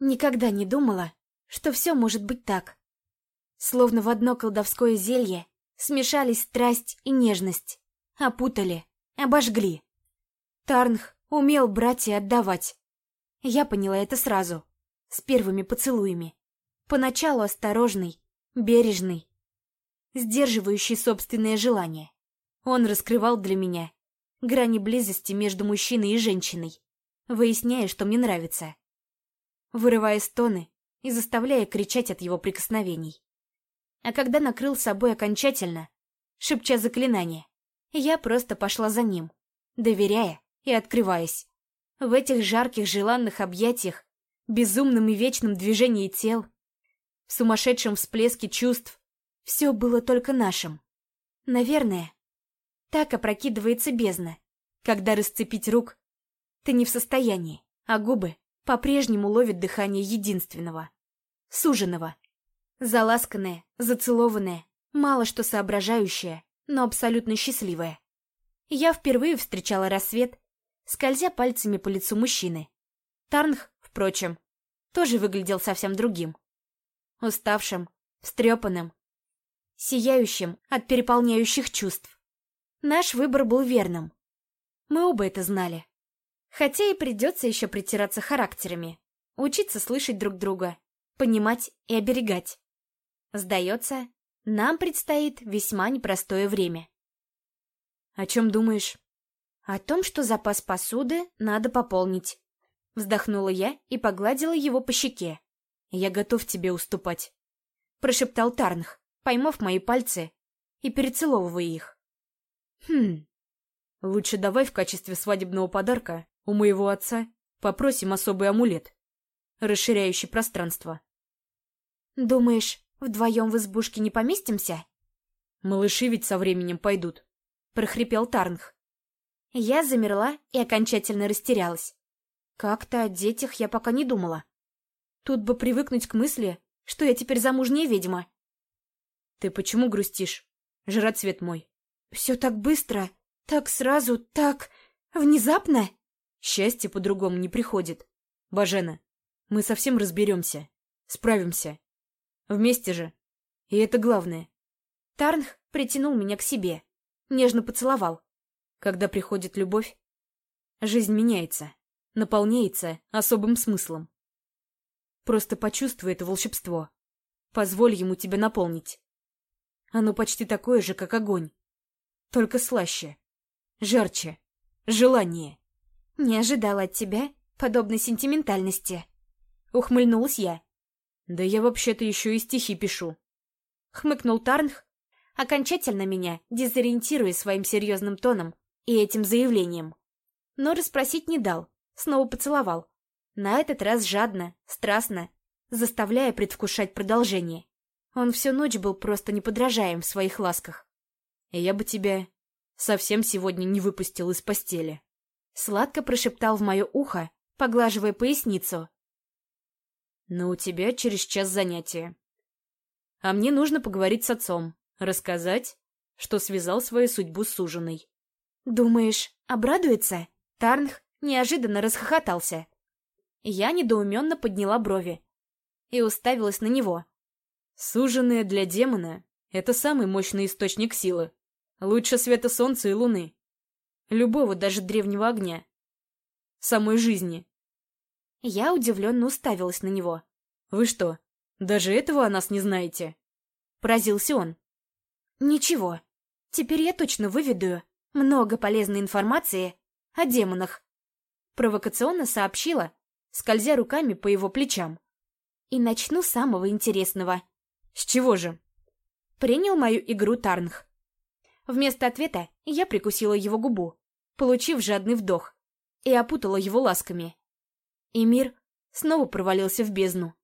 Никогда не думала, что все может быть так. Словно в одно колдовское зелье смешались страсть и нежность, опутали, обожгли. Тарнх умел брать и отдавать. Я поняла это сразу, с первыми поцелуями. Поначалу осторожный, бережный, сдерживающий собственное желание. Он раскрывал для меня грани близости между мужчиной и женщиной, выясняя, что мне нравится. Вырывая стоны и заставляя кричать от его прикосновений. А когда накрыл собой окончательно, шепча заклинание, я просто пошла за ним, доверяя и открываясь. В этих жарких желанных объятиях, безумном и вечном движении тел, в сумасшедшем всплеске чувств, все было только нашим. Наверное, так опрокидывается бездна, когда расцепить рук ты не в состоянии, а губы по-прежнему ловят дыхание единственного, суженого. Заласканная, зацелованная, мало что соображающая, но абсолютно счастливая. Я впервые встречала рассвет, скользя пальцами по лицу мужчины. Тарнх, впрочем, тоже выглядел совсем другим. Уставшим, встрепанным, сияющим от переполняющих чувств. Наш выбор был верным. Мы оба это знали. Хотя и придется еще притираться характерами, учиться слышать друг друга, понимать и оберегать. Сдается, нам предстоит весьма непростое время. «О чем думаешь?» «О том, что запас посуды надо пополнить». Вздохнула я и погладила его по щеке. «Я готов тебе уступать», — прошептал Тарнх, поймав мои пальцы и перецеловывая их. «Хм, лучше давай в качестве свадебного подарка у моего отца попросим особый амулет, расширяющий пространство». «Думаешь, Вдвоем в избушке не поместимся? Малыши ведь со временем пойдут, прохрипел Тарнх. Я замерла и окончательно растерялась. Как-то о детях я пока не думала. Тут бы привыкнуть к мысли, что я теперь замужняя ведьма. Ты почему грустишь, жироцвет мой? Все так быстро, так сразу, так внезапно. Счастье по-другому не приходит. Бажена, мы совсем разберемся, справимся. Вместе же. И это главное. Тарнх притянул меня к себе, нежно поцеловал. Когда приходит любовь, жизнь меняется, наполняется особым смыслом. Просто почувствуй это волшебство. Позволь ему тебя наполнить. Оно почти такое же, как огонь. Только слаще, жарче, желание. Не ожидала от тебя подобной сентиментальности. Ухмыльнулась я. Да я вообще-то еще и стихи пишу. Хмыкнул Тарнх, окончательно меня дезориентируя своим серьезным тоном и этим заявлением. Но расспросить не дал, снова поцеловал. На этот раз жадно, страстно, заставляя предвкушать продолжение. Он всю ночь был просто неподражаем в своих ласках. Я бы тебя совсем сегодня не выпустил из постели. Сладко прошептал в мое ухо, поглаживая поясницу, но у тебя через час занятия. А мне нужно поговорить с отцом, рассказать, что связал свою судьбу с суженой. Думаешь, обрадуется? Тарнх неожиданно расхохотался. Я недоуменно подняла брови и уставилась на него. Суженая для демона — это самый мощный источник силы. Лучше света солнца и луны. Любого, даже древнего огня. Самой жизни. Я удивленно уставилась на него. «Вы что, даже этого о нас не знаете?» Поразился он. «Ничего. Теперь я точно выведу много полезной информации о демонах», провокационно сообщила, скользя руками по его плечам. «И начну с самого интересного». «С чего же?» Принял мою игру Тарнх. Вместо ответа я прикусила его губу, получив жадный вдох, и опутала его ласками и мир снова провалился в бездну.